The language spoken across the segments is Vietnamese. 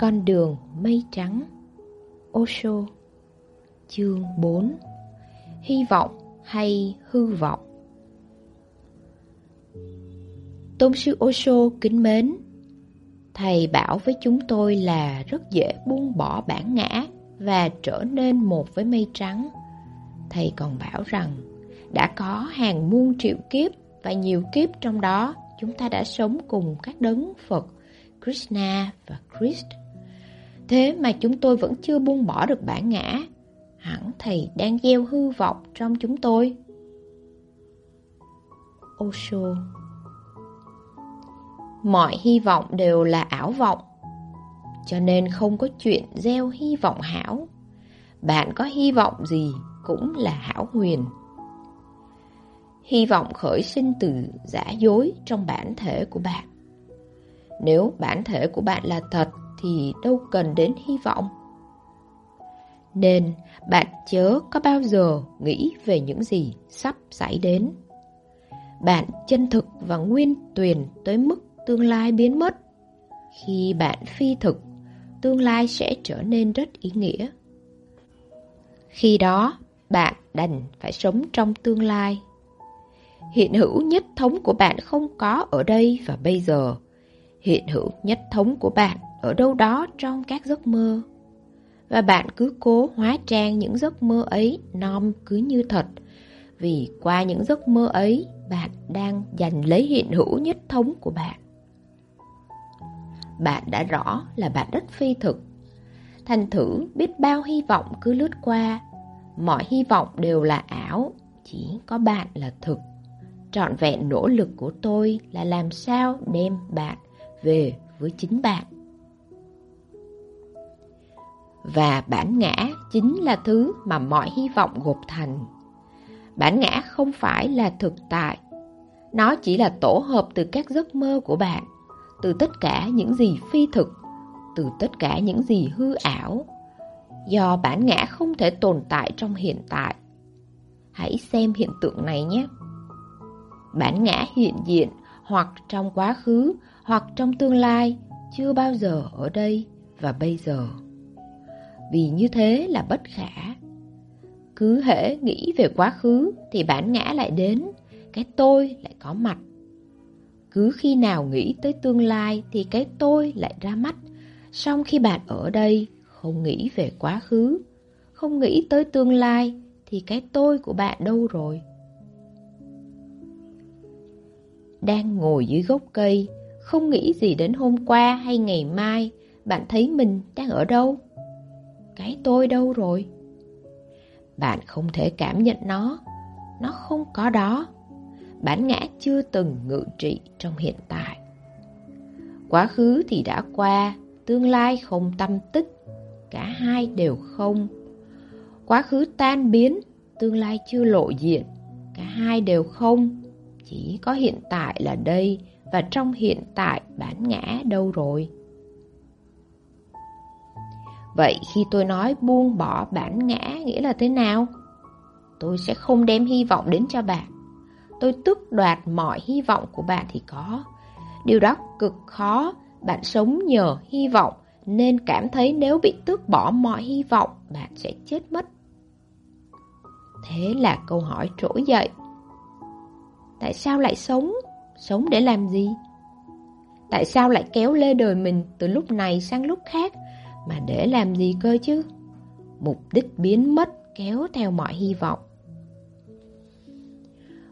Con đường mây trắng Osho Chương 4 Hy vọng hay hư vọng Tôn sư Osho kính mến Thầy bảo với chúng tôi là rất dễ buông bỏ bản ngã và trở nên một với mây trắng. Thầy còn bảo rằng đã có hàng muôn triệu kiếp và nhiều kiếp trong đó chúng ta đã sống cùng các đấng Phật, Krishna và Christ. Thế mà chúng tôi vẫn chưa buông bỏ được bản ngã. Hẳn thầy đang gieo hư vọng trong chúng tôi. Osho Mọi hy vọng đều là ảo vọng, Cho nên không có chuyện gieo hy vọng hảo Bạn có hy vọng gì cũng là hảo huyền Hy vọng khởi sinh từ giả dối trong bản thể của bạn Nếu bản thể của bạn là thật thì đâu cần đến hy vọng Nên bạn chớ có bao giờ nghĩ về những gì sắp xảy đến Bạn chân thực và nguyên tuyền tới mức tương lai biến mất. Khi bạn phi thực, tương lai sẽ trở nên rất ý nghĩa. Khi đó, bạn đành phải sống trong tương lai. Hiện hữu nhất thống của bạn không có ở đây và bây giờ. Hiện hữu nhất thống của bạn ở đâu đó trong các giấc mơ. Và bạn cứ cố hóa trang những giấc mơ ấy nom cứ như thật. Vì qua những giấc mơ ấy, bạn đang giành lấy hiện hữu nhất thống của bạn bạn đã rõ là bạn rất phi thực. Thành thử biết bao hy vọng cứ lướt qua, mọi hy vọng đều là ảo, chỉ có bạn là thực. Trọn vẹn nỗ lực của tôi là làm sao đem bạn về với chính bạn. Và bản ngã chính là thứ mà mọi hy vọng gộp thành. Bản ngã không phải là thực tại, nó chỉ là tổ hợp từ các giấc mơ của bạn từ tất cả những gì phi thực, từ tất cả những gì hư ảo, do bản ngã không thể tồn tại trong hiện tại. Hãy xem hiện tượng này nhé. Bản ngã hiện diện hoặc trong quá khứ hoặc trong tương lai chưa bao giờ ở đây và bây giờ. Vì như thế là bất khả. Cứ hễ nghĩ về quá khứ thì bản ngã lại đến, cái tôi lại có mặt. Cứ khi nào nghĩ tới tương lai thì cái tôi lại ra mắt. Song khi bạn ở đây, không nghĩ về quá khứ, không nghĩ tới tương lai, thì cái tôi của bạn đâu rồi? Đang ngồi dưới gốc cây, không nghĩ gì đến hôm qua hay ngày mai, bạn thấy mình đang ở đâu? Cái tôi đâu rồi? Bạn không thể cảm nhận nó, nó không có đó bản ngã chưa từng ngự trị trong hiện tại. Quá khứ thì đã qua, tương lai không tâm tích, cả hai đều không. Quá khứ tan biến, tương lai chưa lộ diện, cả hai đều không. Chỉ có hiện tại là đây, và trong hiện tại bản ngã đâu rồi? Vậy khi tôi nói buông bỏ bản ngã nghĩa là thế nào? Tôi sẽ không đem hy vọng đến cho bạn tôi tước đoạt mọi hy vọng của bạn thì có. Điều đó cực khó, bạn sống nhờ hy vọng nên cảm thấy nếu bị tước bỏ mọi hy vọng bạn sẽ chết mất. Thế là câu hỏi trỗi dậy. Tại sao lại sống? Sống để làm gì? Tại sao lại kéo lê đời mình từ lúc này sang lúc khác mà để làm gì cơ chứ? Mục đích biến mất kéo theo mọi hy vọng.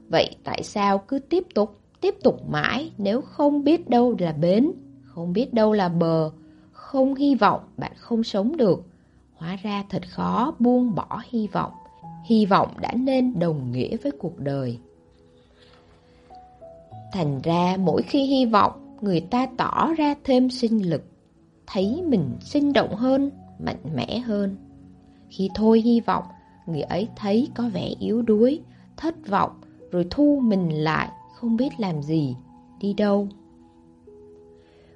Vậy tại sao cứ tiếp tục, tiếp tục mãi nếu không biết đâu là bến, không biết đâu là bờ, không hy vọng bạn không sống được. Hóa ra thật khó buông bỏ hy vọng. Hy vọng đã nên đồng nghĩa với cuộc đời. Thành ra mỗi khi hy vọng, người ta tỏ ra thêm sinh lực, thấy mình sinh động hơn, mạnh mẽ hơn. Khi thôi hy vọng, người ấy thấy có vẻ yếu đuối, thất vọng, rồi thu mình lại, không biết làm gì, đi đâu.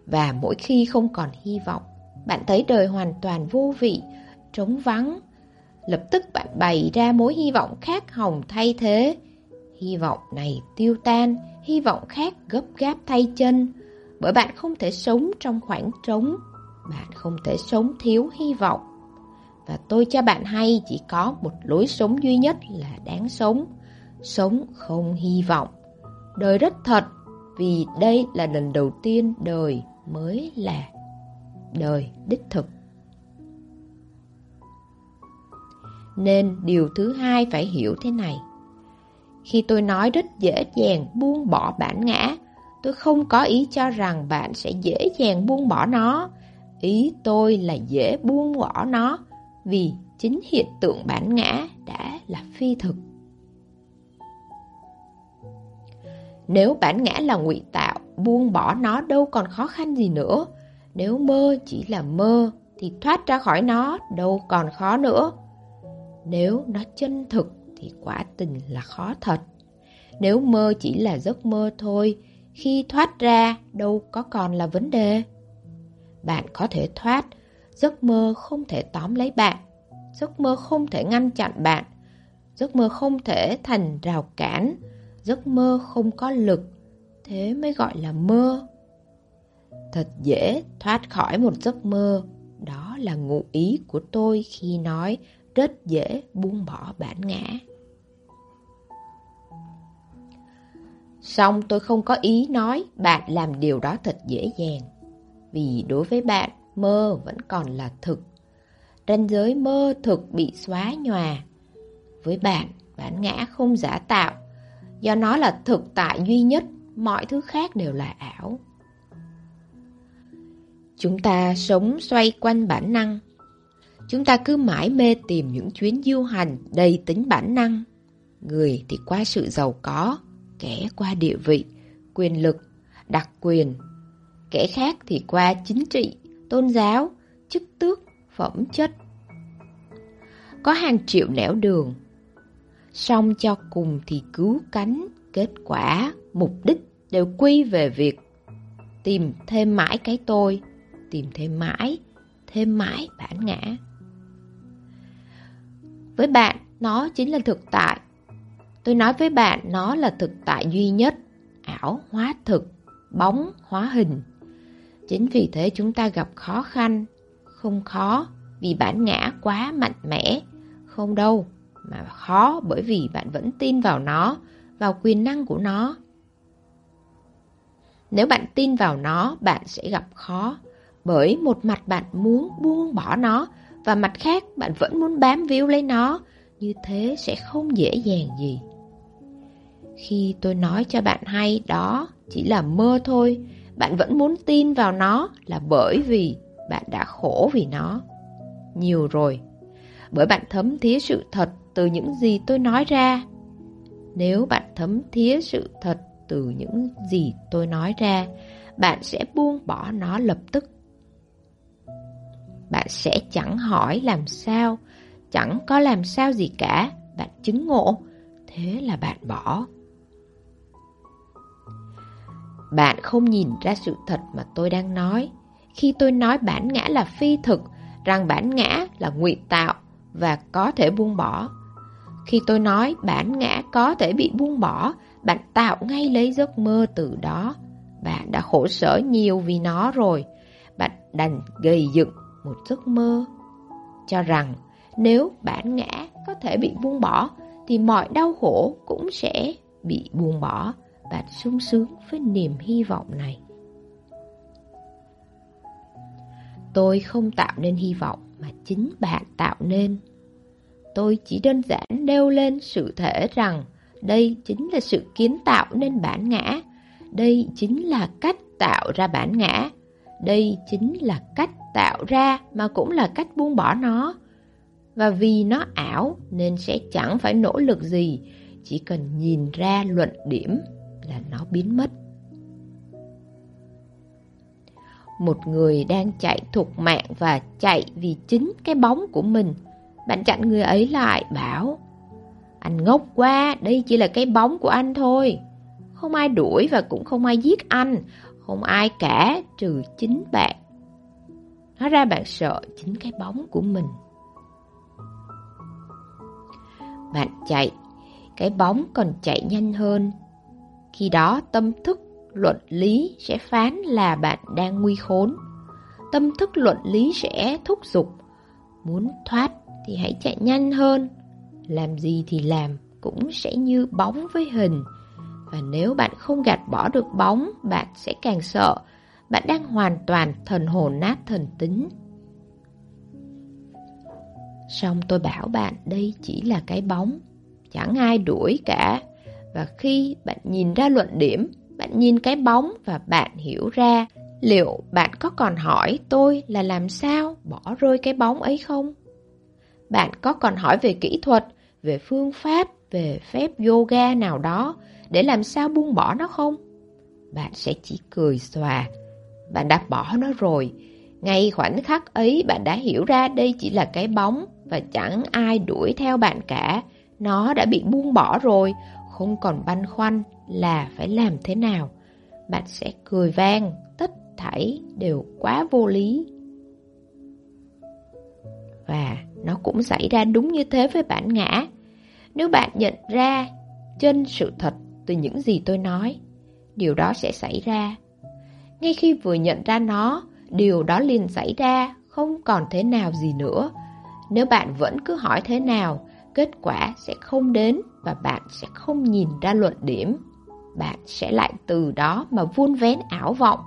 Và mỗi khi không còn hy vọng, bạn thấy đời hoàn toàn vô vị, trống vắng. Lập tức bạn bày ra mối hy vọng khác hồng thay thế. Hy vọng này tiêu tan, hy vọng khác gấp gáp thay chân, bởi bạn không thể sống trong khoảng trống bạn không thể sống thiếu hy vọng. Và tôi cho bạn hay chỉ có một lối sống duy nhất là đáng sống, sống không hy vọng. Đời rất thật, vì đây là lần đầu tiên đời mới là đời đích thực. Nên điều thứ hai phải hiểu thế này. Khi tôi nói rất dễ dàng buông bỏ bản ngã, tôi không có ý cho rằng bạn sẽ dễ dàng buông bỏ nó. Ý tôi là dễ buông bỏ nó vì chính hiện tượng bản ngã đã là phi thực. Nếu bản ngã là ngụy tạo, buông bỏ nó đâu còn khó khăn gì nữa. Nếu mơ chỉ là mơ, thì thoát ra khỏi nó đâu còn khó nữa. Nếu nó chân thực thì quả tình là khó thật. Nếu mơ chỉ là giấc mơ thôi, khi thoát ra đâu có còn là vấn đề. Bạn có thể thoát, giấc mơ không thể tóm lấy bạn, giấc mơ không thể ngăn chặn bạn, giấc mơ không thể thành rào cản, giấc mơ không có lực, thế mới gọi là mơ. Thật dễ thoát khỏi một giấc mơ, đó là ngụ ý của tôi khi nói rất dễ buông bỏ bản ngã. Xong tôi không có ý nói bạn làm điều đó thật dễ dàng. Vì đối với bạn, mơ vẫn còn là thực. Ranh giới mơ thực bị xóa nhòa. Với bạn, bản ngã không giả tạo. Do nó là thực tại duy nhất, mọi thứ khác đều là ảo. Chúng ta sống xoay quanh bản năng. Chúng ta cứ mãi mê tìm những chuyến du hành đầy tính bản năng. Người thì qua sự giàu có, kẻ qua địa vị, quyền lực, đặc quyền. Kẻ khác thì qua chính trị, tôn giáo, chức tước, phẩm chất. Có hàng triệu nẻo đường. song cho cùng thì cứu cánh, kết quả, mục đích đều quy về việc tìm thêm mãi cái tôi, tìm thêm mãi, thêm mãi bản ngã. Với bạn, nó chính là thực tại, Tôi nói với bạn nó là thực tại duy nhất, ảo hóa thực, bóng hóa hình. Chính vì thế chúng ta gặp khó khăn, không khó vì bản ngã quá mạnh mẽ, không đâu, mà khó bởi vì bạn vẫn tin vào nó, vào quyền năng của nó. Nếu bạn tin vào nó, bạn sẽ gặp khó, bởi một mặt bạn muốn buông bỏ nó, và mặt khác bạn vẫn muốn bám víu lấy nó, như thế sẽ không dễ dàng gì. Khi tôi nói cho bạn hay đó chỉ là mơ thôi, bạn vẫn muốn tin vào nó là bởi vì bạn đã khổ vì nó. Nhiều rồi, bởi bạn thấm thía sự thật từ những gì tôi nói ra. Nếu bạn thấm thía sự thật từ những gì tôi nói ra, bạn sẽ buông bỏ nó lập tức. Bạn sẽ chẳng hỏi làm sao, chẳng có làm sao gì cả, bạn chứng ngộ, thế là bạn bỏ. Bạn không nhìn ra sự thật mà tôi đang nói. Khi tôi nói bản ngã là phi thực, rằng bản ngã là ngụy tạo và có thể buông bỏ. Khi tôi nói bản ngã có thể bị buông bỏ, bạn tạo ngay lấy giấc mơ từ đó. Bạn đã khổ sở nhiều vì nó rồi. Bạn đành gây dựng một giấc mơ. Cho rằng nếu bản ngã có thể bị buông bỏ, thì mọi đau khổ cũng sẽ bị buông bỏ bạn sung sướng với niềm hy vọng này. Tôi không tạo nên hy vọng mà chính bạn tạo nên. Tôi chỉ đơn giản nêu lên sự thể rằng đây chính là sự kiến tạo nên bản ngã. Đây chính là cách tạo ra bản ngã. Đây chính là cách tạo ra mà cũng là cách buông bỏ nó. Và vì nó ảo nên sẽ chẳng phải nỗ lực gì, chỉ cần nhìn ra luận điểm là nó biến mất. Một người đang chạy thục mạng và chạy vì chính cái bóng của mình. Bạn chặn người ấy lại bảo Anh ngốc quá, đây chỉ là cái bóng của anh thôi. Không ai đuổi và cũng không ai giết anh, không ai cả trừ chính bạn. Nói ra bạn sợ chính cái bóng của mình. Bạn chạy, cái bóng còn chạy nhanh hơn khi đó tâm thức, luận lý sẽ phán là bạn đang nguy khốn. tâm thức luận lý sẽ thúc giục. Muốn thoát thì hãy chạy nhanh hơn. Làm gì thì làm cũng sẽ như bóng với hình. Và nếu bạn không gạt bỏ được bóng, bạn sẽ càng sợ. Bạn đang hoàn toàn thần hồn nát thần tính. Xong tôi bảo bạn đây chỉ là cái bóng. Chẳng ai đuổi cả. Và khi bạn nhìn ra luận điểm, bạn nhìn cái bóng và bạn hiểu ra liệu bạn có còn hỏi tôi là làm sao bỏ rơi cái bóng ấy không? Bạn có còn hỏi về kỹ thuật, về phương pháp, về phép yoga nào đó để làm sao buông bỏ nó không? Bạn sẽ chỉ cười xòa. Bạn đã bỏ nó rồi. Ngay khoảnh khắc ấy bạn đã hiểu ra đây chỉ là cái bóng và chẳng ai đuổi theo bạn cả. Nó đã bị buông bỏ rồi, không còn băn khoăn là phải làm thế nào. Bạn sẽ cười vang, tất thảy đều quá vô lý. Và nó cũng xảy ra đúng như thế với bản ngã. Nếu bạn nhận ra chân sự thật từ những gì tôi nói, điều đó sẽ xảy ra. Ngay khi vừa nhận ra nó, điều đó liền xảy ra, không còn thế nào gì nữa. Nếu bạn vẫn cứ hỏi thế nào, kết quả sẽ không đến và bạn sẽ không nhìn ra luận điểm. Bạn sẽ lại từ đó mà vun vén ảo vọng,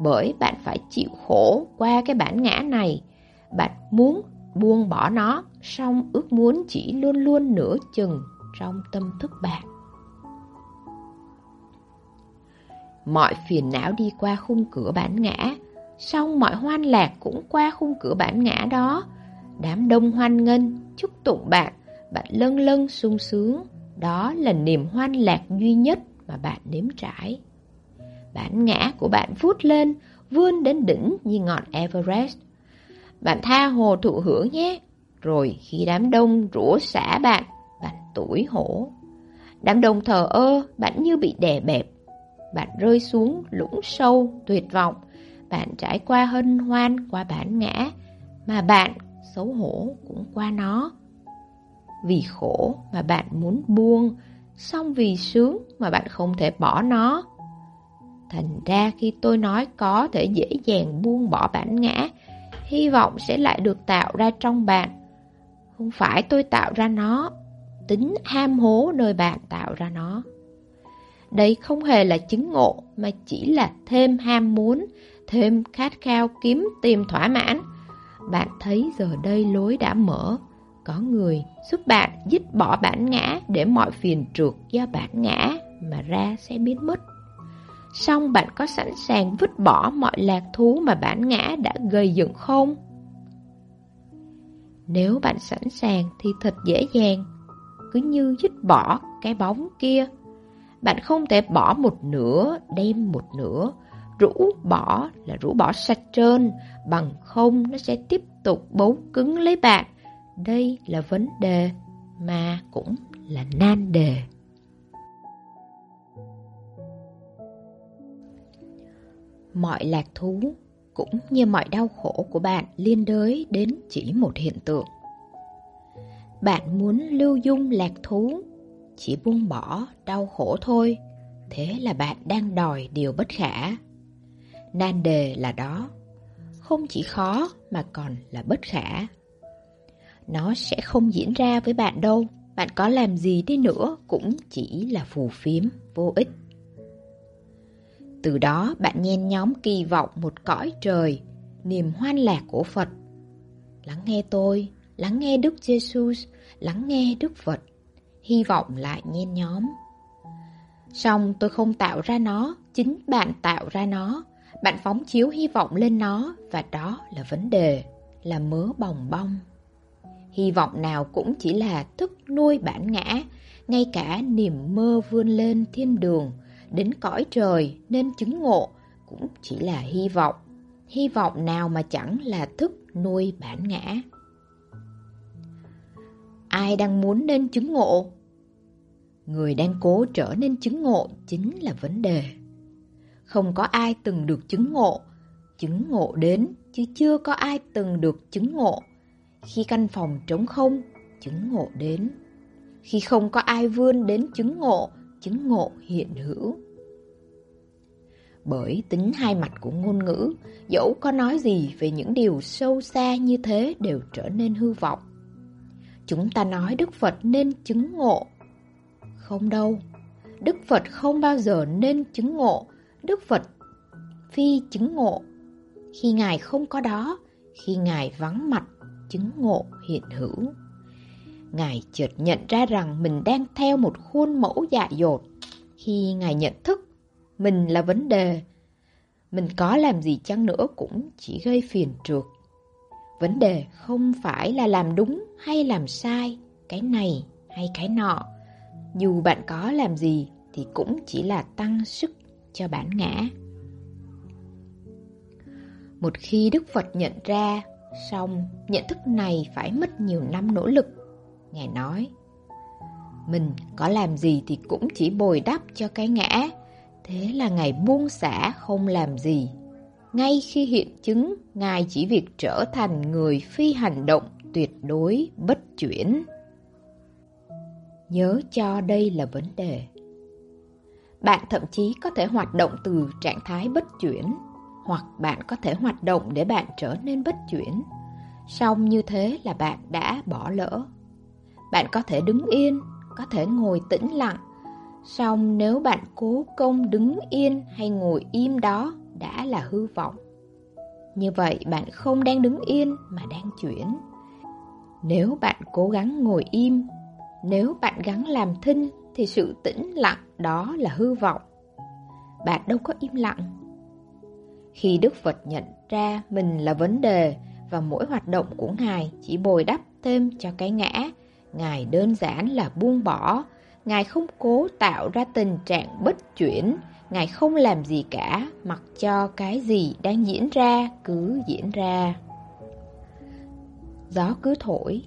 bởi bạn phải chịu khổ qua cái bản ngã này. Bạn muốn buông bỏ nó, song ước muốn chỉ luôn luôn nửa chừng trong tâm thức bạn. Mọi phiền não đi qua khung cửa bản ngã, song mọi hoan lạc cũng qua khung cửa bản ngã đó. Đám đông hoan nghênh, chúc tụng bạn, bạn lân lân sung sướng. Đó là niềm hoan lạc duy nhất mà bạn nếm trải. Bản ngã của bạn vút lên, vươn đến đỉnh như ngọn Everest. Bạn tha hồ thụ hưởng nhé. Rồi khi đám đông rủa xả bạn, bạn tủi hổ. Đám đông thờ ơ, bạn như bị đè bẹp. Bạn rơi xuống lũng sâu, tuyệt vọng. Bạn trải qua hân hoan, qua bản ngã. Mà bạn xấu hổ cũng qua nó. Vì khổ mà bạn muốn buông, xong vì sướng mà bạn không thể bỏ nó. Thành ra khi tôi nói có thể dễ dàng buông bỏ bản ngã, hy vọng sẽ lại được tạo ra trong bạn. Không phải tôi tạo ra nó, tính ham hố nơi bạn tạo ra nó. Đây không hề là chứng ngộ mà chỉ là thêm ham muốn, thêm khát khao kiếm tìm thỏa mãn. Bạn thấy giờ đây lối đã mở, có người giúp bạn dứt bỏ bản ngã để mọi phiền trượt do bản ngã mà ra sẽ biến mất. Xong bạn có sẵn sàng vứt bỏ mọi lạc thú mà bản ngã đã gây dựng không? Nếu bạn sẵn sàng thì thật dễ dàng, cứ như dứt bỏ cái bóng kia. Bạn không thể bỏ một nửa, đem một nửa, rũ bỏ là rũ bỏ sạch trơn, bằng không nó sẽ tiếp tục bấu cứng lấy bạn. Đây là vấn đề mà cũng là nan đề. Mọi lạc thú cũng như mọi đau khổ của bạn liên đới đến chỉ một hiện tượng. Bạn muốn lưu dung lạc thú, chỉ buông bỏ đau khổ thôi, thế là bạn đang đòi điều bất khả. Nan đề là đó, không chỉ khó mà còn là bất khả. Nó sẽ không diễn ra với bạn đâu, bạn có làm gì đi nữa cũng chỉ là phù phiếm, vô ích. Từ đó bạn nhen nhóm kỳ vọng một cõi trời, niềm hoan lạc của Phật. Lắng nghe tôi, lắng nghe Đức Jesus, lắng nghe Đức Phật, hy vọng lại nhen nhóm. Xong tôi không tạo ra nó, chính bạn tạo ra nó. Bạn phóng chiếu hy vọng lên nó và đó là vấn đề, là mớ bồng bong. Hy vọng nào cũng chỉ là thức nuôi bản ngã, ngay cả niềm mơ vươn lên thiên đường, đến cõi trời nên chứng ngộ cũng chỉ là hy vọng. Hy vọng nào mà chẳng là thức nuôi bản ngã. Ai đang muốn nên chứng ngộ? Người đang cố trở nên chứng ngộ chính là vấn đề. Không có ai từng được chứng ngộ, chứng ngộ đến chứ chưa có ai từng được chứng ngộ. Khi căn phòng trống không, chứng ngộ đến. Khi không có ai vươn đến chứng ngộ, chứng ngộ hiện hữu. Bởi tính hai mặt của ngôn ngữ, dẫu có nói gì về những điều sâu xa như thế đều trở nên hư vọng. Chúng ta nói Đức Phật nên chứng ngộ. Không đâu, Đức Phật không bao giờ nên chứng ngộ, Đức Phật phi chứng ngộ. Khi Ngài không có đó, khi Ngài vắng mặt, chứng ngộ hiện hữu. Ngài chợt nhận ra rằng mình đang theo một khuôn mẫu dại dột. Khi Ngài nhận thức mình là vấn đề, mình có làm gì chăng nữa cũng chỉ gây phiền trượt. Vấn đề không phải là làm đúng hay làm sai, cái này hay cái nọ. Dù bạn có làm gì thì cũng chỉ là tăng sức cho bản ngã. Một khi Đức Phật nhận ra, xong nhận thức này phải mất nhiều năm nỗ lực. Ngài nói, mình có làm gì thì cũng chỉ bồi đắp cho cái ngã. Thế là Ngài buông xả không làm gì. Ngay khi hiện chứng, Ngài chỉ việc trở thành người phi hành động tuyệt đối bất chuyển. Nhớ cho đây là vấn đề. Bạn thậm chí có thể hoạt động từ trạng thái bất chuyển, hoặc bạn có thể hoạt động để bạn trở nên bất chuyển. Xong như thế là bạn đã bỏ lỡ. Bạn có thể đứng yên, có thể ngồi tĩnh lặng. Xong nếu bạn cố công đứng yên hay ngồi im đó đã là hư vọng. Như vậy bạn không đang đứng yên mà đang chuyển. Nếu bạn cố gắng ngồi im, nếu bạn gắng làm thinh thì sự tĩnh lặng đó là hư vọng. Bạn đâu có im lặng. Khi Đức Phật nhận ra mình là vấn đề và mỗi hoạt động của Ngài chỉ bồi đắp thêm cho cái ngã, Ngài đơn giản là buông bỏ, Ngài không cố tạo ra tình trạng bất chuyển, Ngài không làm gì cả, mặc cho cái gì đang diễn ra cứ diễn ra. Gió cứ thổi,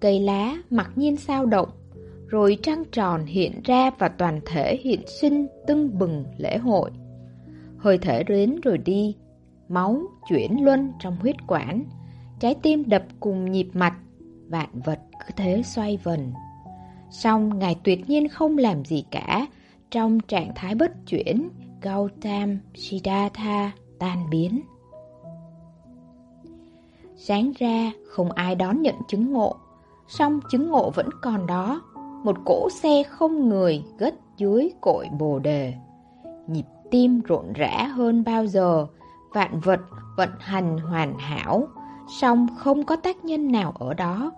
cây lá mặc nhiên sao động, rồi trăng tròn hiện ra và toàn thể hiện sinh tưng bừng lễ hội. Hơi thở đến rồi đi, máu chuyển luân trong huyết quản, trái tim đập cùng nhịp mạch, vạn vật cứ thế xoay vần. Xong Ngài tuyệt nhiên không làm gì cả, trong trạng thái bất chuyển, Gautam Siddhartha tan biến. Sáng ra không ai đón nhận chứng ngộ, song chứng ngộ vẫn còn đó, một cỗ xe không người gất dưới cội bồ đề. Tim rộn rã hơn bao giờ, vạn vật vận hành hoàn hảo, song không có tác nhân nào ở đó.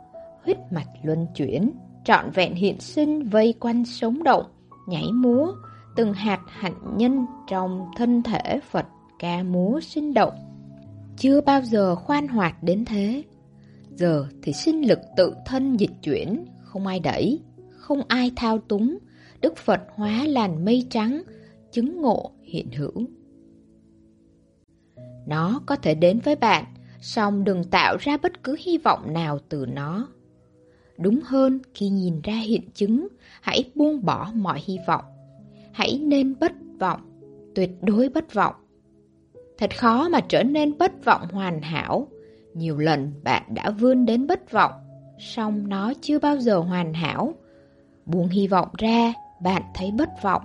Huyết mạch luân chuyển, trọn vẹn hiện sinh vây quanh sống động, nhảy múa, từng hạt hạnh nhân trong thân thể Phật ca múa sinh động. Chưa bao giờ khoan hoạt đến thế. Giờ thì sinh lực tự thân dịch chuyển, không ai đẩy, không ai thao túng. Đức Phật hóa làn mây trắng, chứng ngộ hiện hữu. Nó có thể đến với bạn, song đừng tạo ra bất cứ hy vọng nào từ nó. Đúng hơn, khi nhìn ra hiện chứng, hãy buông bỏ mọi hy vọng. Hãy nên bất vọng, tuyệt đối bất vọng. Thật khó mà trở nên bất vọng hoàn hảo. Nhiều lần bạn đã vươn đến bất vọng, song nó chưa bao giờ hoàn hảo. Buông hy vọng ra, bạn thấy bất vọng.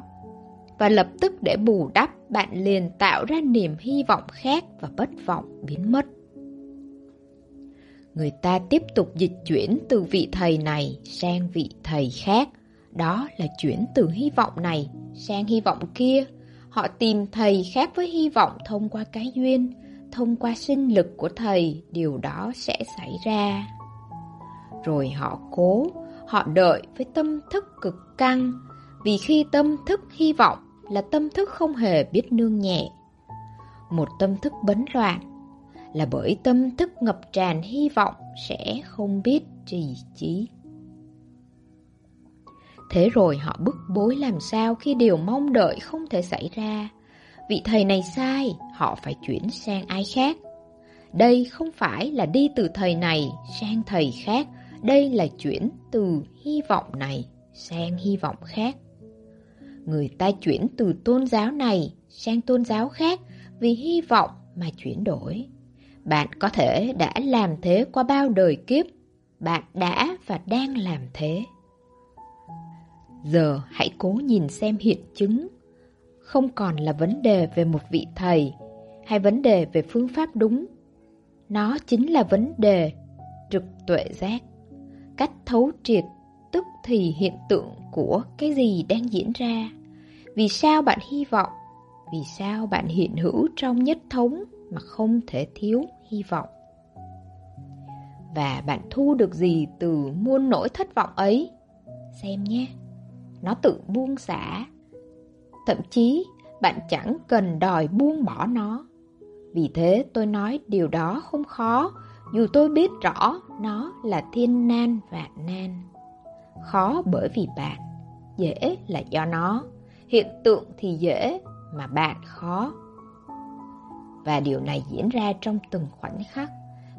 Và lập tức để bù đắp, bạn liền tạo ra niềm hy vọng khác và bất vọng biến mất. Người ta tiếp tục dịch chuyển từ vị thầy này sang vị thầy khác. Đó là chuyển từ hy vọng này sang hy vọng kia. Họ tìm thầy khác với hy vọng thông qua cái duyên, thông qua sinh lực của thầy, điều đó sẽ xảy ra. Rồi họ cố, họ đợi với tâm thức cực căng, vì khi tâm thức hy vọng là tâm thức không hề biết nương nhẹ. Một tâm thức bấn loạn là bởi tâm thức ngập tràn hy vọng sẽ không biết trì trí. Thế rồi họ bức bối làm sao khi điều mong đợi không thể xảy ra. Vị thầy này sai, họ phải chuyển sang ai khác. Đây không phải là đi từ thầy này sang thầy khác, đây là chuyển từ hy vọng này sang hy vọng khác. Người ta chuyển từ tôn giáo này sang tôn giáo khác vì hy vọng mà chuyển đổi. Bạn có thể đã làm thế qua bao đời kiếp. Bạn đã và đang làm thế. Giờ hãy cố nhìn xem hiện chứng. không còn là vấn đề về một vị thầy hay vấn đề về phương pháp đúng. Nó chính là vấn đề trực tuệ giác, cách thấu triệt tức thì hiện tượng của cái gì đang diễn ra. Vì sao bạn hy vọng? Vì sao bạn hiện hữu trong nhất thống mà không thể thiếu hy vọng? Và bạn thu được gì từ muôn nỗi thất vọng ấy? Xem nhé, nó tự buông xả. Thậm chí bạn chẳng cần đòi buông bỏ nó. Vì thế tôi nói điều đó không khó, dù tôi biết rõ nó là thiên nan vạn nan. Khó bởi vì bạn, dễ là do nó, hiện tượng thì dễ mà bạn khó. Và điều này diễn ra trong từng khoảnh khắc.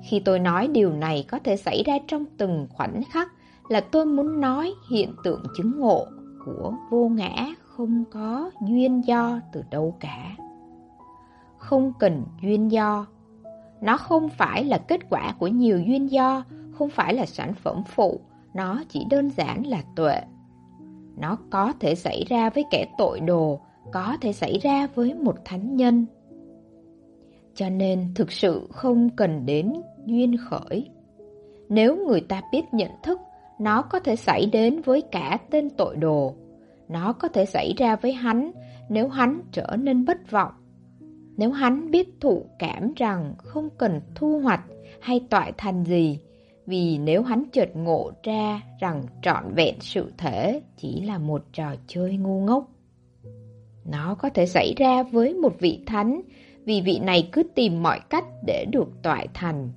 Khi tôi nói điều này có thể xảy ra trong từng khoảnh khắc là tôi muốn nói hiện tượng chứng ngộ của vô ngã không có duyên do từ đâu cả. Không cần duyên do. Nó không phải là kết quả của nhiều duyên do, không phải là sản phẩm phụ, nó chỉ đơn giản là tuệ. Nó có thể xảy ra với kẻ tội đồ, có thể xảy ra với một thánh nhân. Cho nên thực sự không cần đến duyên khởi. Nếu người ta biết nhận thức, nó có thể xảy đến với cả tên tội đồ. Nó có thể xảy ra với hắn nếu hắn trở nên bất vọng. Nếu hắn biết thụ cảm rằng không cần thu hoạch hay tọa thành gì, vì nếu hắn chợt ngộ ra rằng trọn vẹn sự thể chỉ là một trò chơi ngu ngốc. Nó có thể xảy ra với một vị thánh vì vị này cứ tìm mọi cách để được toại thành.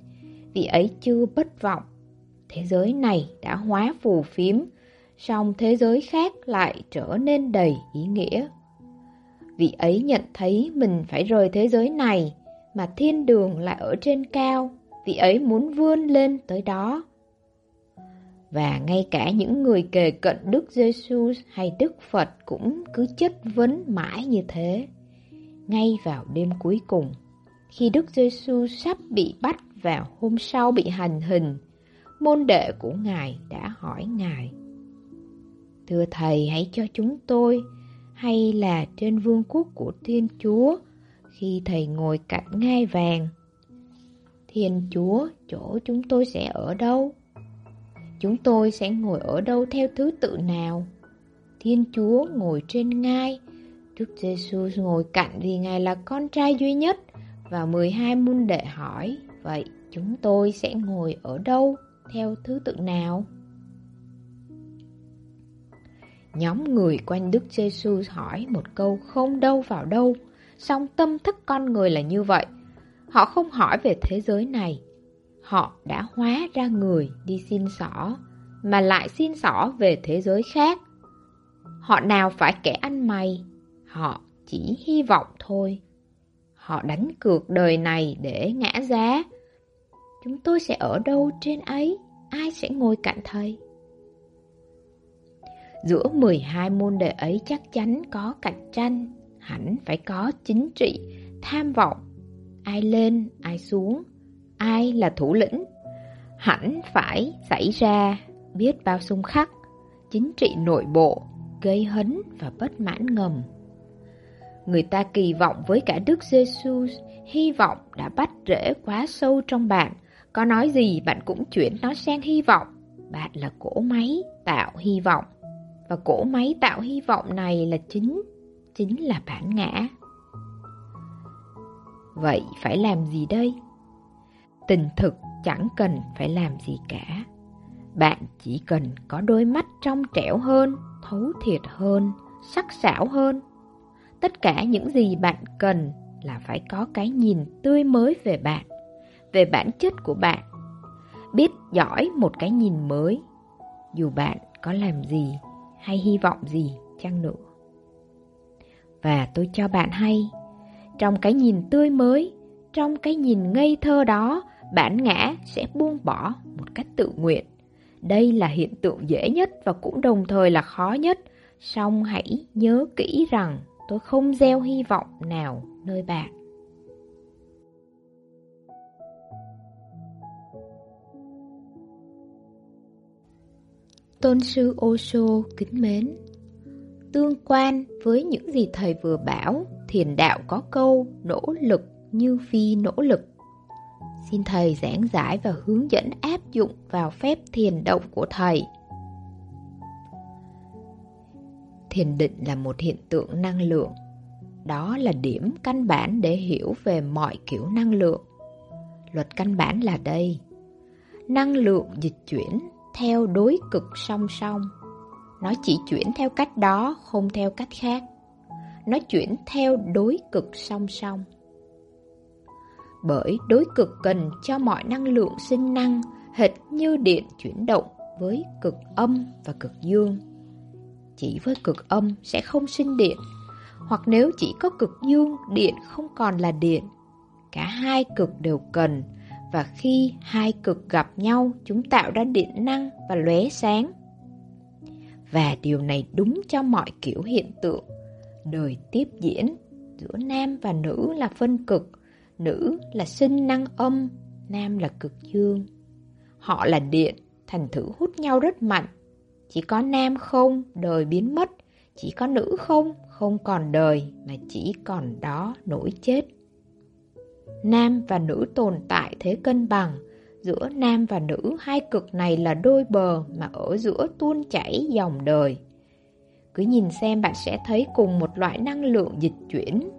Vị ấy chưa bất vọng. Thế giới này đã hóa phù phiếm, song thế giới khác lại trở nên đầy ý nghĩa. Vị ấy nhận thấy mình phải rời thế giới này, mà thiên đường lại ở trên cao, vị ấy muốn vươn lên tới đó. Và ngay cả những người kề cận Đức Giêsu hay Đức Phật cũng cứ chất vấn mãi như thế. Ngay vào đêm cuối cùng, khi Đức Giêsu sắp bị bắt vào hôm sau bị hành hình, môn đệ của Ngài đã hỏi Ngài. Thưa Thầy hãy cho chúng tôi, hay là trên vương quốc của Thiên Chúa, khi Thầy ngồi cạnh ngai vàng. Thiên Chúa, chỗ chúng tôi sẽ ở đâu? Chúng tôi sẽ ngồi ở đâu theo thứ tự nào? Thiên Chúa ngồi trên ngai, Đức Giêsu ngồi cạnh vì Ngài là con trai duy nhất và 12 môn đệ hỏi, vậy chúng tôi sẽ ngồi ở đâu theo thứ tự nào? Nhóm người quanh Đức Giêsu hỏi một câu không đâu vào đâu, song tâm thức con người là như vậy. Họ không hỏi về thế giới này, họ đã hóa ra người đi xin xỏ, mà lại xin xỏ về thế giới khác. Họ nào phải kẻ ăn mày, họ chỉ hy vọng thôi. Họ đánh cược đời này để ngã giá. Chúng tôi sẽ ở đâu trên ấy? Ai sẽ ngồi cạnh thầy? Giữa 12 môn đệ ấy chắc chắn có cạnh tranh, hẳn phải có chính trị, tham vọng. Ai lên, ai xuống, ai là thủ lĩnh. Hẳn phải xảy ra biết bao xung khắc, chính trị nội bộ, gây hấn và bất mãn ngầm. Người ta kỳ vọng với cả Đức Giêsu, hy vọng đã bắt rễ quá sâu trong bạn. Có nói gì bạn cũng chuyển nó sang hy vọng. Bạn là cỗ máy tạo hy vọng. Và cỗ máy tạo hy vọng này là chính, chính là bản ngã. Vậy phải làm gì đây? Tình thực chẳng cần phải làm gì cả. Bạn chỉ cần có đôi mắt trong trẻo hơn, thấu thiệt hơn, sắc sảo hơn Tất cả những gì bạn cần là phải có cái nhìn tươi mới về bạn, về bản chất của bạn. Biết giỏi một cái nhìn mới, dù bạn có làm gì hay hy vọng gì chăng nữa. Và tôi cho bạn hay, trong cái nhìn tươi mới, trong cái nhìn ngây thơ đó, bản ngã sẽ buông bỏ một cách tự nguyện. Đây là hiện tượng dễ nhất và cũng đồng thời là khó nhất, song hãy nhớ kỹ rằng tôi không gieo hy vọng nào nơi bạn. Tôn sư Osho kính mến, tương quan với những gì thầy vừa bảo, thiền đạo có câu nỗ lực như phi nỗ lực. Xin thầy giảng giải và hướng dẫn áp dụng vào phép thiền động của thầy. Thiền định là một hiện tượng năng lượng. Đó là điểm căn bản để hiểu về mọi kiểu năng lượng. Luật căn bản là đây. Năng lượng dịch chuyển theo đối cực song song. Nó chỉ chuyển theo cách đó, không theo cách khác. Nó chuyển theo đối cực song song. Bởi đối cực cần cho mọi năng lượng sinh năng hệt như điện chuyển động với cực âm và cực dương. Chỉ với cực âm sẽ không sinh điện, hoặc nếu chỉ có cực dương, điện không còn là điện. Cả hai cực đều cần, và khi hai cực gặp nhau, chúng tạo ra điện năng và lóe sáng. Và điều này đúng cho mọi kiểu hiện tượng. Đời tiếp diễn, giữa nam và nữ là phân cực, nữ là sinh năng âm, nam là cực dương. Họ là điện, thành thử hút nhau rất mạnh. Chỉ có nam không, đời biến mất. Chỉ có nữ không, không còn đời, mà chỉ còn đó nổi chết. Nam và nữ tồn tại thế cân bằng. Giữa nam và nữ, hai cực này là đôi bờ mà ở giữa tuôn chảy dòng đời. Cứ nhìn xem bạn sẽ thấy cùng một loại năng lượng dịch chuyển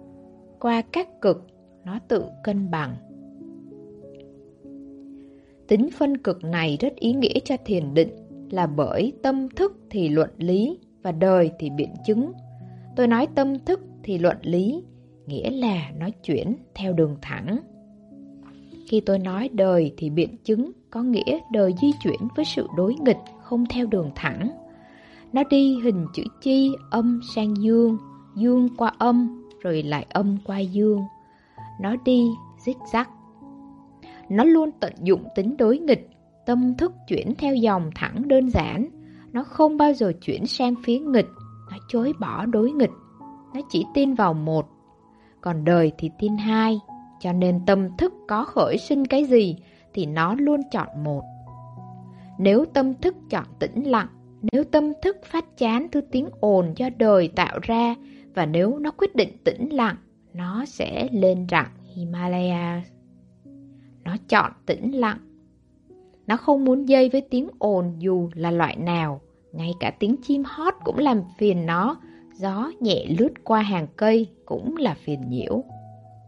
qua các cực, nó tự cân bằng. Tính phân cực này rất ý nghĩa cho thiền định là bởi tâm thức thì luận lý và đời thì biện chứng. Tôi nói tâm thức thì luận lý, nghĩa là nó chuyển theo đường thẳng. Khi tôi nói đời thì biện chứng có nghĩa đời di chuyển với sự đối nghịch, không theo đường thẳng. Nó đi hình chữ chi, âm sang dương, dương qua âm, rồi lại âm qua dương. Nó đi zigzag. Nó luôn tận dụng tính đối nghịch, tâm thức chuyển theo dòng thẳng đơn giản. Nó không bao giờ chuyển sang phía nghịch, nó chối bỏ đối nghịch. Nó chỉ tin vào một, còn đời thì tin hai. Cho nên tâm thức có khởi sinh cái gì thì nó luôn chọn một. Nếu tâm thức chọn tĩnh lặng, nếu tâm thức phát chán thứ tiếng ồn do đời tạo ra và nếu nó quyết định tĩnh lặng, nó sẽ lên rặng Himalaya. Nó chọn tĩnh lặng. Nó không muốn dây với tiếng ồn dù là loại nào, ngay cả tiếng chim hót cũng làm phiền nó, gió nhẹ lướt qua hàng cây cũng là phiền nhiễu.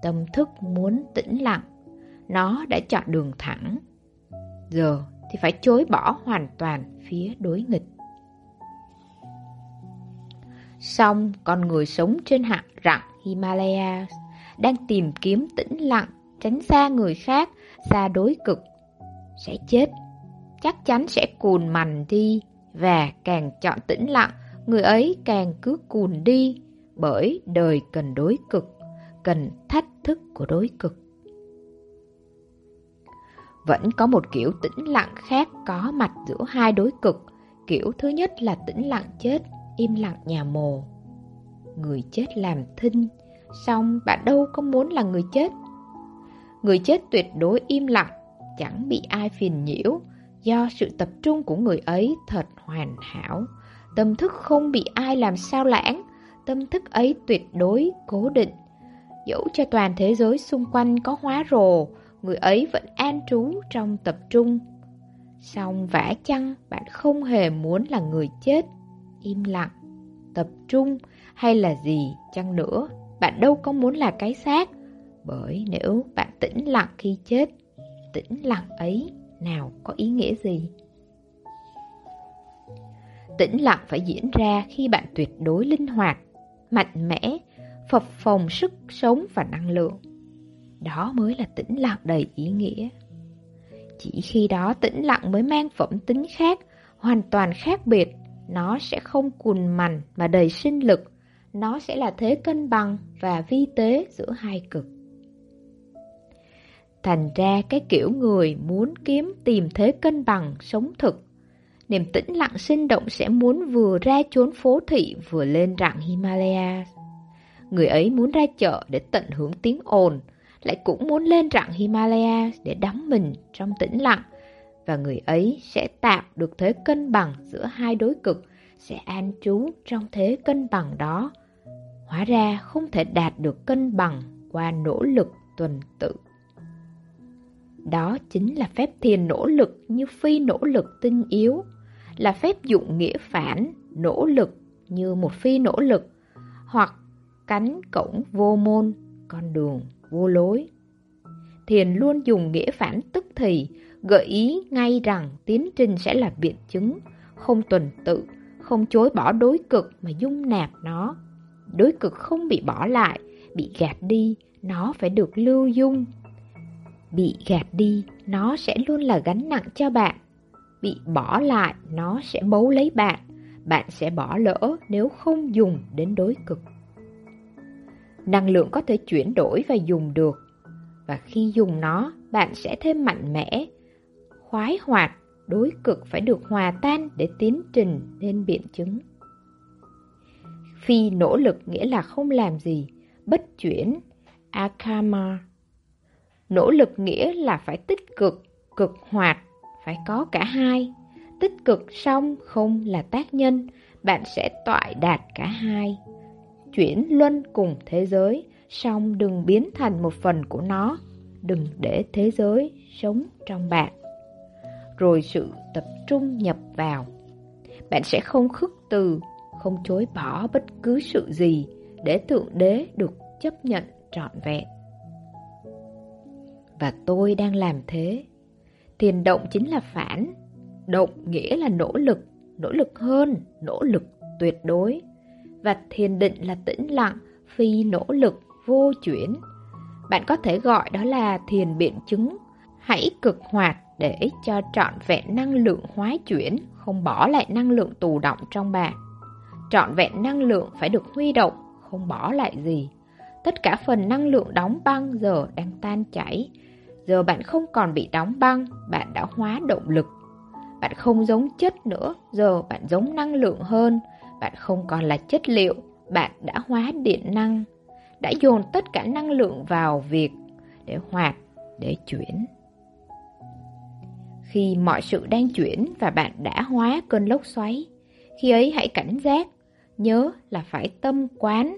Tâm thức muốn tĩnh lặng, nó đã chọn đường thẳng. Giờ thì phải chối bỏ hoàn toàn phía đối nghịch. Xong, con người sống trên hạ rặng Himalaya đang tìm kiếm tĩnh lặng, tránh xa người khác, xa đối cực. Sẽ chết, chắc chắn sẽ cùn mằn đi, và càng chọn tĩnh lặng, người ấy càng cứ cùn đi, bởi đời cần đối cực, cần thách thức của đối cực. Vẫn có một kiểu tĩnh lặng khác có mặt giữa hai đối cực. Kiểu thứ nhất là tĩnh lặng chết, im lặng nhà mồ. Người chết làm thinh, xong bạn đâu có muốn là người chết. Người chết tuyệt đối im lặng, chẳng bị ai phiền nhiễu, do sự tập trung của người ấy thật hoàn hảo. Tâm thức không bị ai làm sao lãng, tâm thức ấy tuyệt đối cố định. Dẫu cho toàn thế giới xung quanh có hóa rồ, người ấy vẫn an trú trong tập trung. Xong vả chăng bạn không hề muốn là người chết, im lặng, tập trung hay là gì chăng nữa, bạn đâu có muốn là cái xác. Bởi nếu bạn tĩnh lặng khi chết, tĩnh lặng ấy nào có ý nghĩa gì? Tĩnh lặng phải diễn ra khi bạn tuyệt đối linh hoạt, mạnh mẽ, phập phồng sức sống và năng lượng. Đó mới là tĩnh lặng đầy ý nghĩa. Chỉ khi đó tĩnh lặng mới mang phẩm tính khác, hoàn toàn khác biệt. Nó sẽ không cùn mằn mà đầy sinh lực. Nó sẽ là thế cân bằng và vi tế giữa hai cực. Thành ra cái kiểu người muốn kiếm tìm thế cân bằng sống thực. Niềm tĩnh lặng sinh động sẽ muốn vừa ra chốn phố thị vừa lên rặng Himalaya. Người ấy muốn ra chợ để tận hưởng tiếng ồn, lại cũng muốn lên rặng Himalaya để đắm mình trong tĩnh lặng. Và người ấy sẽ tạo được thế cân bằng giữa hai đối cực, sẽ an trú trong thế cân bằng đó. Hóa ra không thể đạt được cân bằng qua nỗ lực tuần tự. Đó chính là phép thiền nỗ lực như phi nỗ lực tinh yếu, là phép dụng nghĩa phản, nỗ lực như một phi nỗ lực, hoặc cánh cổng vô môn, con đường vô lối. Thiền luôn dùng nghĩa phản tức thì, gợi ý ngay rằng tiến trình sẽ là biện chứng, không tuần tự, không chối bỏ đối cực mà dung nạp nó. Đối cực không bị bỏ lại, bị gạt đi, nó phải được lưu dung. Bị gạt đi, nó sẽ luôn là gánh nặng cho bạn. Bị bỏ lại, nó sẽ bấu lấy bạn. Bạn sẽ bỏ lỡ nếu không dùng đến đối cực. Năng lượng có thể chuyển đổi và dùng được. Và khi dùng nó, bạn sẽ thêm mạnh mẽ, khoái hoạt, đối cực phải được hòa tan để tiến trình lên biện chứng. Phi nỗ lực nghĩa là không làm gì, bất chuyển, akama. Nỗ lực nghĩa là phải tích cực, cực hoạt, phải có cả hai. Tích cực xong không là tác nhân, bạn sẽ tọa đạt cả hai. Chuyển luân cùng thế giới, song đừng biến thành một phần của nó, đừng để thế giới sống trong bạn. Rồi sự tập trung nhập vào. Bạn sẽ không khước từ, không chối bỏ bất cứ sự gì để Thượng Đế được chấp nhận trọn vẹn. Và tôi đang làm thế. thiền động chính là phản. Động nghĩa là nỗ lực, nỗ lực hơn, nỗ lực tuyệt đối. Và thiền định là tĩnh lặng, phi nỗ lực, vô chuyển. Bạn có thể gọi đó là thiền biện chứng. Hãy cực hoạt để cho trọn vẹn năng lượng hóa chuyển, không bỏ lại năng lượng tù động trong bạn. Trọn vẹn năng lượng phải được huy động, không bỏ lại gì. Tất cả phần năng lượng đóng băng giờ đang tan chảy. Giờ bạn không còn bị đóng băng, bạn đã hóa động lực. Bạn không giống chất nữa, giờ bạn giống năng lượng hơn. Bạn không còn là chất liệu, bạn đã hóa điện năng. Đã dồn tất cả năng lượng vào việc để hoạt, để chuyển. Khi mọi sự đang chuyển và bạn đã hóa cơn lốc xoáy, khi ấy hãy cảnh giác, nhớ là phải tâm quán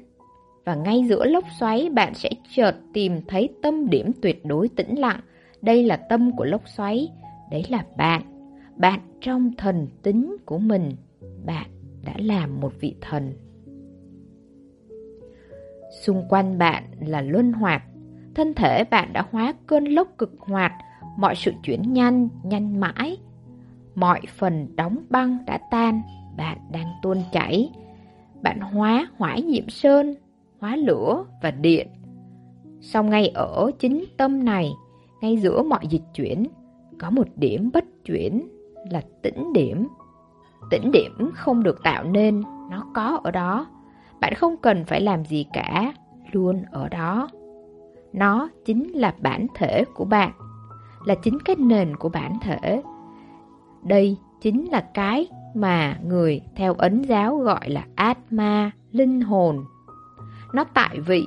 và ngay giữa lốc xoáy bạn sẽ chợt tìm thấy tâm điểm tuyệt đối tĩnh lặng. Đây là tâm của lốc xoáy, đấy là bạn. Bạn trong thần tính của mình, bạn đã làm một vị thần. Xung quanh bạn là luân hoạt, thân thể bạn đã hóa cơn lốc cực hoạt, mọi sự chuyển nhanh, nhanh mãi. Mọi phần đóng băng đã tan, bạn đang tuôn chảy. Bạn hóa hỏa nhiệm sơn, hóa lửa và điện. Song ngay ở chính tâm này, ngay giữa mọi dịch chuyển, có một điểm bất chuyển là tĩnh điểm. Tĩnh điểm không được tạo nên, nó có ở đó. Bạn không cần phải làm gì cả, luôn ở đó. Nó chính là bản thể của bạn, là chính cái nền của bản thể. Đây chính là cái mà người theo ấn giáo gọi là Atma, linh hồn nó tại vị.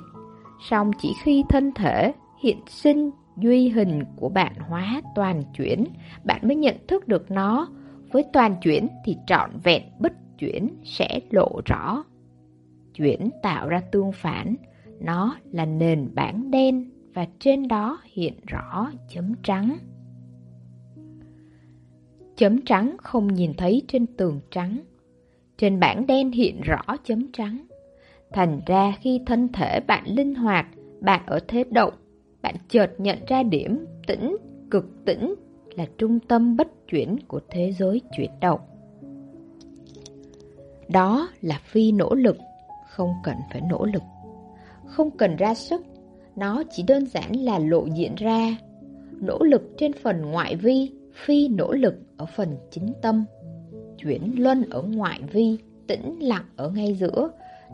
Song chỉ khi thân thể hiện sinh duy hình của bạn hóa toàn chuyển, bạn mới nhận thức được nó. Với toàn chuyển thì trọn vẹn bất chuyển sẽ lộ rõ. Chuyển tạo ra tương phản, nó là nền bảng đen và trên đó hiện rõ chấm trắng. Chấm trắng không nhìn thấy trên tường trắng. Trên bảng đen hiện rõ chấm trắng. Thành ra khi thân thể bạn linh hoạt, bạn ở thế động, bạn chợt nhận ra điểm tĩnh, cực tĩnh là trung tâm bất chuyển của thế giới chuyển động. Đó là phi nỗ lực, không cần phải nỗ lực. Không cần ra sức, nó chỉ đơn giản là lộ diện ra. Nỗ lực trên phần ngoại vi, phi nỗ lực ở phần chính tâm. Chuyển luân ở ngoại vi, tĩnh lặng ở ngay giữa,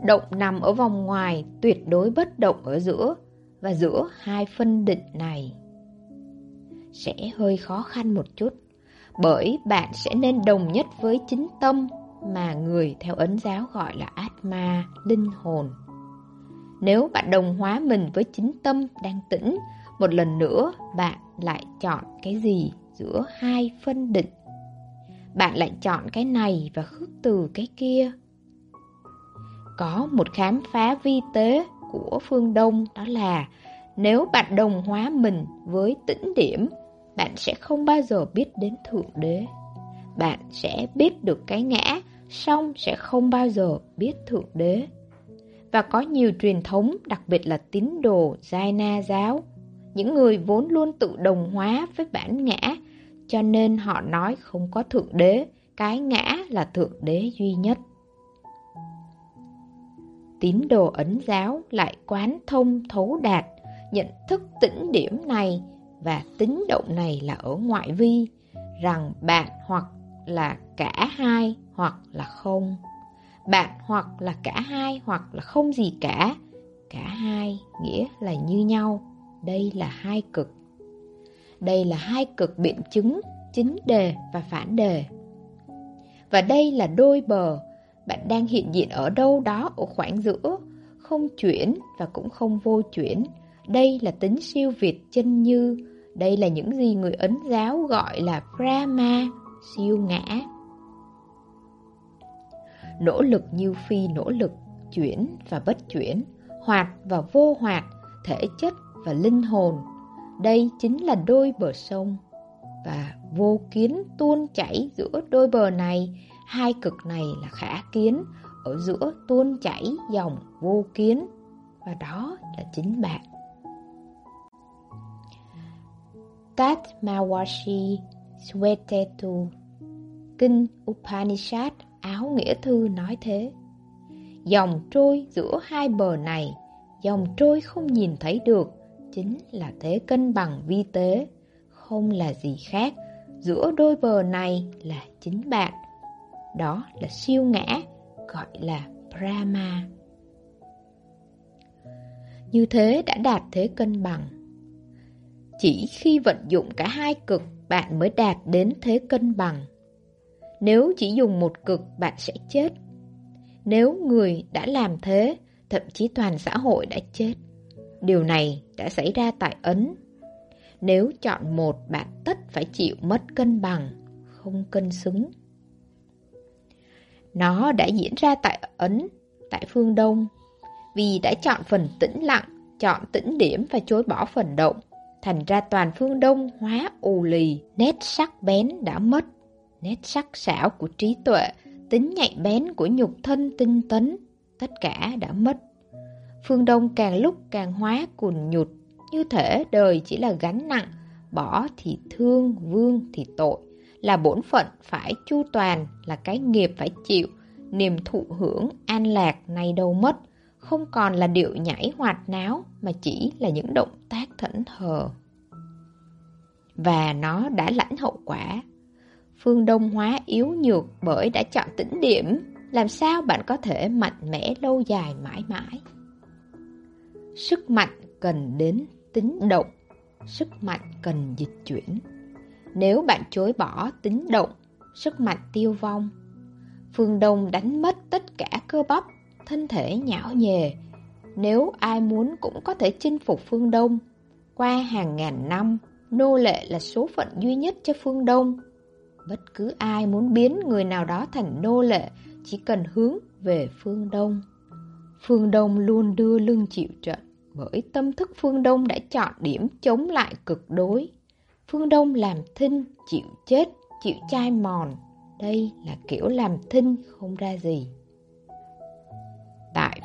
Động nằm ở vòng ngoài, tuyệt đối bất động ở giữa, và giữa hai phân định này sẽ hơi khó khăn một chút, bởi bạn sẽ nên đồng nhất với chính tâm mà người theo ấn giáo gọi là Atma, linh hồn. Nếu bạn đồng hóa mình với chính tâm đang tĩnh, một lần nữa bạn lại chọn cái gì giữa hai phân định? bạn lại chọn cái này và khước từ cái kia. Có một khám phá vi tế của phương Đông đó là nếu bạn đồng hóa mình với tĩnh điểm, bạn sẽ không bao giờ biết đến Thượng Đế. Bạn sẽ biết được cái ngã, song sẽ không bao giờ biết Thượng Đế. Và có nhiều truyền thống, đặc biệt là tín đồ giai na giáo, những người vốn luôn tự đồng hóa với bản ngã, cho nên họ nói không có Thượng Đế, cái ngã là Thượng Đế duy nhất. Tín đồ ấn giáo lại quán thông thấu đạt, nhận thức tĩnh điểm này và tính động này là ở ngoại vi, rằng bạn hoặc là cả hai hoặc là không. Bạn hoặc là cả hai hoặc là không gì cả. Cả hai nghĩa là như nhau. Đây là hai cực. Đây là hai cực biện chứng, chính đề và phản đề. Và đây là đôi bờ, bạn đang hiện diện ở đâu đó ở khoảng giữa, không chuyển và cũng không vô chuyển. Đây là tính siêu việt chân như, đây là những gì người Ấn giáo gọi là Brahma, siêu ngã. Nỗ lực như phi nỗ lực, chuyển và bất chuyển, hoạt và vô hoạt, thể chất và linh hồn. Đây chính là đôi bờ sông. Và vô kiến tuôn chảy giữa đôi bờ này, hai cực này là khả kiến, ở giữa tuôn chảy dòng vô kiến. Và đó là chính bạn. Tat Mawashi Swetetu Kinh Upanishad áo nghĩa thư nói thế. Dòng trôi giữa hai bờ này, dòng trôi không nhìn thấy được, chính là thế cân bằng vi tế, không là gì khác. Giữa đôi bờ này là chính bạn. Đó là siêu ngã, gọi là Brahma. Như thế đã đạt thế cân bằng. Chỉ khi vận dụng cả hai cực, bạn mới đạt đến thế cân bằng. Nếu chỉ dùng một cực bạn sẽ chết. Nếu người đã làm thế, thậm chí toàn xã hội đã chết. Điều này đã xảy ra tại Ấn. Nếu chọn một, bạn tất phải chịu mất cân bằng, không cân xứng. Nó đã diễn ra tại Ấn, tại phương Đông, vì đã chọn phần tĩnh lặng, chọn tĩnh điểm và chối bỏ phần động. Thành ra toàn phương Đông hóa ù lì, nét sắc bén đã mất. Nét sắc sảo của trí tuệ, tính nhạy bén của nhục thân tinh tấn, tất cả đã mất. Phương Đông càng lúc càng hóa cùn nhụt, như thể đời chỉ là gánh nặng, bỏ thì thương, vương thì tội, là bổn phận phải chu toàn, là cái nghiệp phải chịu, niềm thụ hưởng, an lạc này đâu mất, không còn là điệu nhảy hoạt náo mà chỉ là những động tác thẫn thờ. Và nó đã lãnh hậu quả Phương Đông hóa yếu nhược bởi đã chọn tĩnh điểm, làm sao bạn có thể mạnh mẽ lâu dài mãi mãi? Sức mạnh cần đến tính động, sức mạnh cần dịch chuyển. Nếu bạn chối bỏ tính động, sức mạnh tiêu vong. Phương Đông đánh mất tất cả cơ bắp, thân thể nhão nhề. Nếu ai muốn cũng có thể chinh phục phương Đông. Qua hàng ngàn năm, nô lệ là số phận duy nhất cho phương Đông Bất cứ ai muốn biến người nào đó thành nô lệ chỉ cần hướng về phương Đông. Phương Đông luôn đưa lưng chịu trận bởi tâm thức phương Đông đã chọn điểm chống lại cực đối. Phương Đông làm thinh, chịu chết, chịu chai mòn. Đây là kiểu làm thinh không ra gì.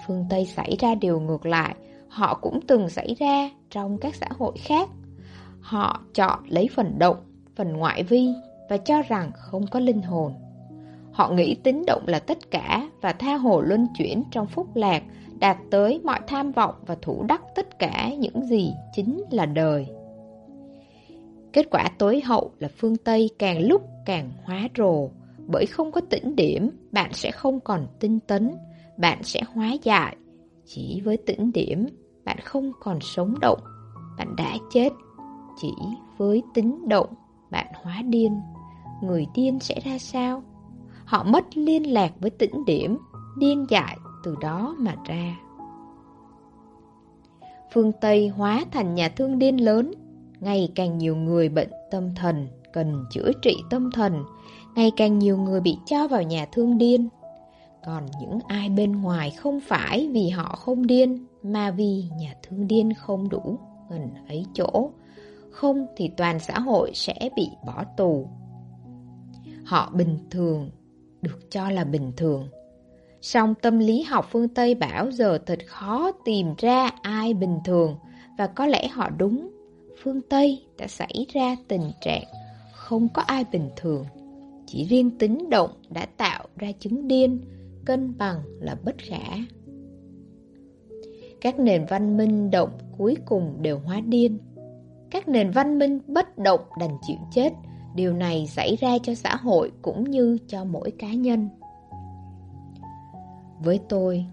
Phương Tây xảy ra điều ngược lại, họ cũng từng xảy ra trong các xã hội khác. Họ chọn lấy phần động, phần ngoại vi và cho rằng không có linh hồn. Họ nghĩ tính động là tất cả và tha hồ luân chuyển trong phúc lạc, đạt tới mọi tham vọng và thủ đắc tất cả những gì chính là đời. Kết quả tối hậu là phương Tây càng lúc càng hóa rồ, bởi không có tĩnh điểm, bạn sẽ không còn tinh tấn, bạn sẽ hóa dại. Chỉ với tĩnh điểm, bạn không còn sống động, bạn đã chết. Chỉ với tính động, bạn hóa điên người điên sẽ ra sao? Họ mất liên lạc với tĩnh điểm, điên dại từ đó mà ra. Phương Tây hóa thành nhà thương điên lớn, ngày càng nhiều người bệnh tâm thần cần chữa trị tâm thần, ngày càng nhiều người bị cho vào nhà thương điên. Còn những ai bên ngoài không phải vì họ không điên, mà vì nhà thương điên không đủ gần ấy chỗ. Không thì toàn xã hội sẽ bị bỏ tù. Họ bình thường, được cho là bình thường. Song tâm lý học phương Tây bảo giờ thật khó tìm ra ai bình thường và có lẽ họ đúng. Phương Tây đã xảy ra tình trạng không có ai bình thường. Chỉ riêng tính động đã tạo ra chứng điên, cân bằng là bất khả. Các nền văn minh động cuối cùng đều hóa điên. Các nền văn minh bất động đành chịu chết. Điều này xảy ra cho xã hội cũng như cho mỗi cá nhân. Với tôi,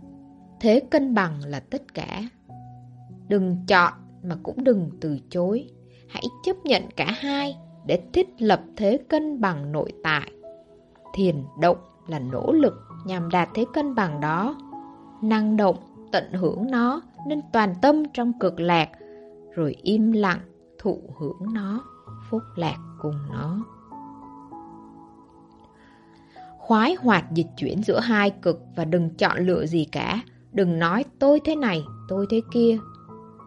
thế cân bằng là tất cả. Đừng chọn mà cũng đừng từ chối. Hãy chấp nhận cả hai để thiết lập thế cân bằng nội tại. Thiền động là nỗ lực nhằm đạt thế cân bằng đó. Năng động, tận hưởng nó nên toàn tâm trong cực lạc, rồi im lặng thụ hưởng nó, phúc lạc cùng nó. Khoái hoạt dịch chuyển giữa hai cực và đừng chọn lựa gì cả. Đừng nói tôi thế này, tôi thế kia.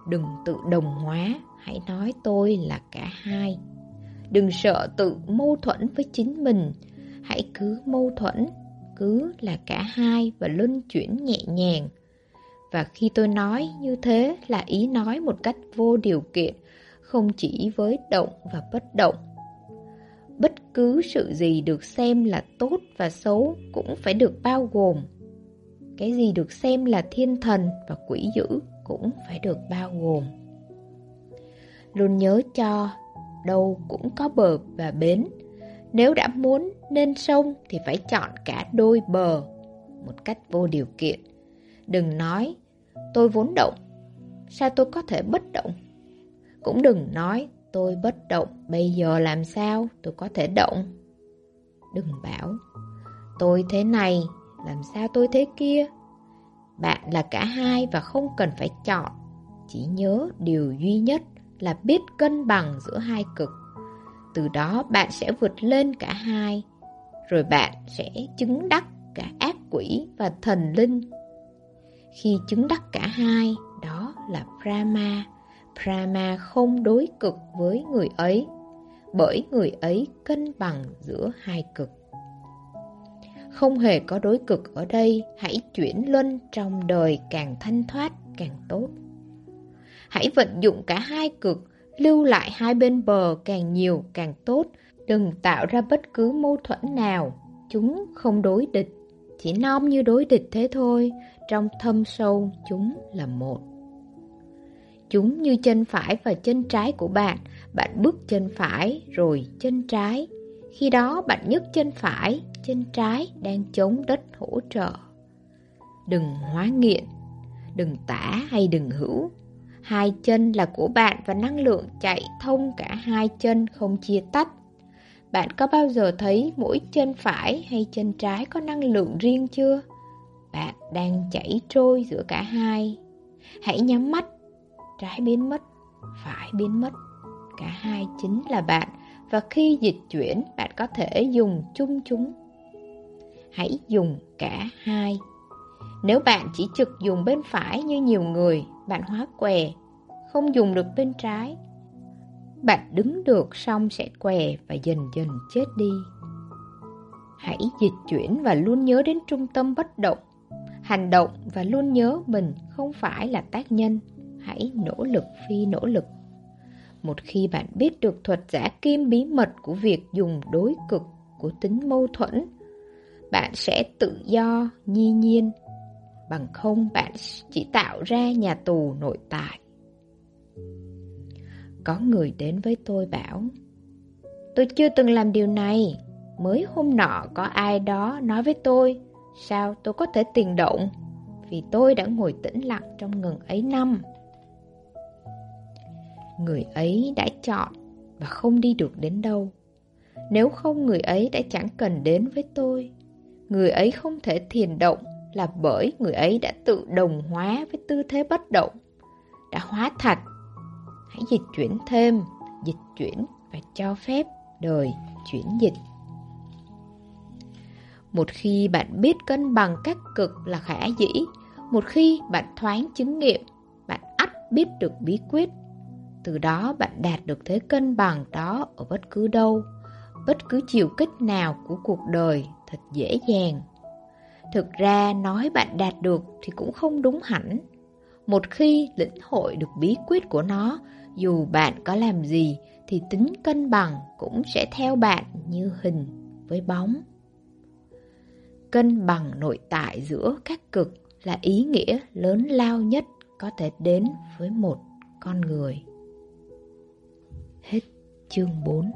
Đừng tự đồng hóa, hãy nói tôi là cả hai. Đừng sợ tự mâu thuẫn với chính mình, hãy cứ mâu thuẫn, cứ là cả hai và luân chuyển nhẹ nhàng. Và khi tôi nói như thế là ý nói một cách vô điều kiện, không chỉ với động và bất động. Bất cứ sự gì được xem là tốt và xấu cũng phải được bao gồm. Cái gì được xem là thiên thần và quỷ dữ cũng phải được bao gồm. Luôn nhớ cho đâu cũng có bờ và bến. Nếu đã muốn nên sông thì phải chọn cả đôi bờ một cách vô điều kiện. Đừng nói tôi vốn động, sao tôi có thể bất động? Cũng đừng nói tôi bất động, bây giờ làm sao tôi có thể động? Đừng bảo tôi thế này, làm sao tôi thế kia? Bạn là cả hai và không cần phải chọn. Chỉ nhớ điều duy nhất là biết cân bằng giữa hai cực. Từ đó bạn sẽ vượt lên cả hai. Rồi bạn sẽ chứng đắc cả ác quỷ và thần linh. Khi chứng đắc cả hai, đó là Brahma. Brahma không đối cực với người ấy, bởi người ấy cân bằng giữa hai cực. Không hề có đối cực ở đây, hãy chuyển luân trong đời càng thanh thoát càng tốt. Hãy vận dụng cả hai cực, lưu lại hai bên bờ càng nhiều càng tốt, đừng tạo ra bất cứ mâu thuẫn nào, chúng không đối địch, chỉ non như đối địch thế thôi, trong thâm sâu chúng là một. Chúng như chân phải và chân trái của bạn, bạn bước chân phải rồi chân trái. Khi đó bạn nhấc chân phải, chân trái đang chống đất hỗ trợ. Đừng hóa nghiện, đừng tả hay đừng hữu. Hai chân là của bạn và năng lượng chạy thông cả hai chân không chia tách. Bạn có bao giờ thấy mỗi chân phải hay chân trái có năng lượng riêng chưa? Bạn đang chảy trôi giữa cả hai. Hãy nhắm mắt, trái biến mất, phải biến mất. Cả hai chính là bạn và khi dịch chuyển bạn có thể dùng chung chúng. Hãy dùng cả hai. Nếu bạn chỉ trực dùng bên phải như nhiều người, bạn hóa què, không dùng được bên trái. Bạn đứng được xong sẽ què và dần dần chết đi. Hãy dịch chuyển và luôn nhớ đến trung tâm bất động hành động và luôn nhớ mình không phải là tác nhân. Hãy nỗ lực phi nỗ lực. Một khi bạn biết được thuật giả kim bí mật của việc dùng đối cực của tính mâu thuẫn, bạn sẽ tự do, nhi nhiên. Bằng không bạn chỉ tạo ra nhà tù nội tại. Có người đến với tôi bảo, Tôi chưa từng làm điều này, Mới hôm nọ có ai đó nói với tôi, Sao tôi có thể tiền động? Vì tôi đã ngồi tĩnh lặng trong ngừng ấy năm. Người ấy đã chọn và không đi được đến đâu. Nếu không người ấy đã chẳng cần đến với tôi. Người ấy không thể thiền động là bởi người ấy đã tự đồng hóa với tư thế bất động, đã hóa thạch. Hãy dịch chuyển thêm, dịch chuyển và cho phép đời chuyển dịch. Một khi bạn biết cân bằng các cực là khả dĩ, một khi bạn thoáng chứng nghiệm, bạn ắt biết được bí quyết. Từ đó bạn đạt được thế cân bằng đó ở bất cứ đâu, bất cứ chiều kích nào của cuộc đời thật dễ dàng. Thực ra nói bạn đạt được thì cũng không đúng hẳn. Một khi lĩnh hội được bí quyết của nó, dù bạn có làm gì thì tính cân bằng cũng sẽ theo bạn như hình với bóng. Cân bằng nội tại giữa các cực là ý nghĩa lớn lao nhất có thể đến với một con người. Hết chương 4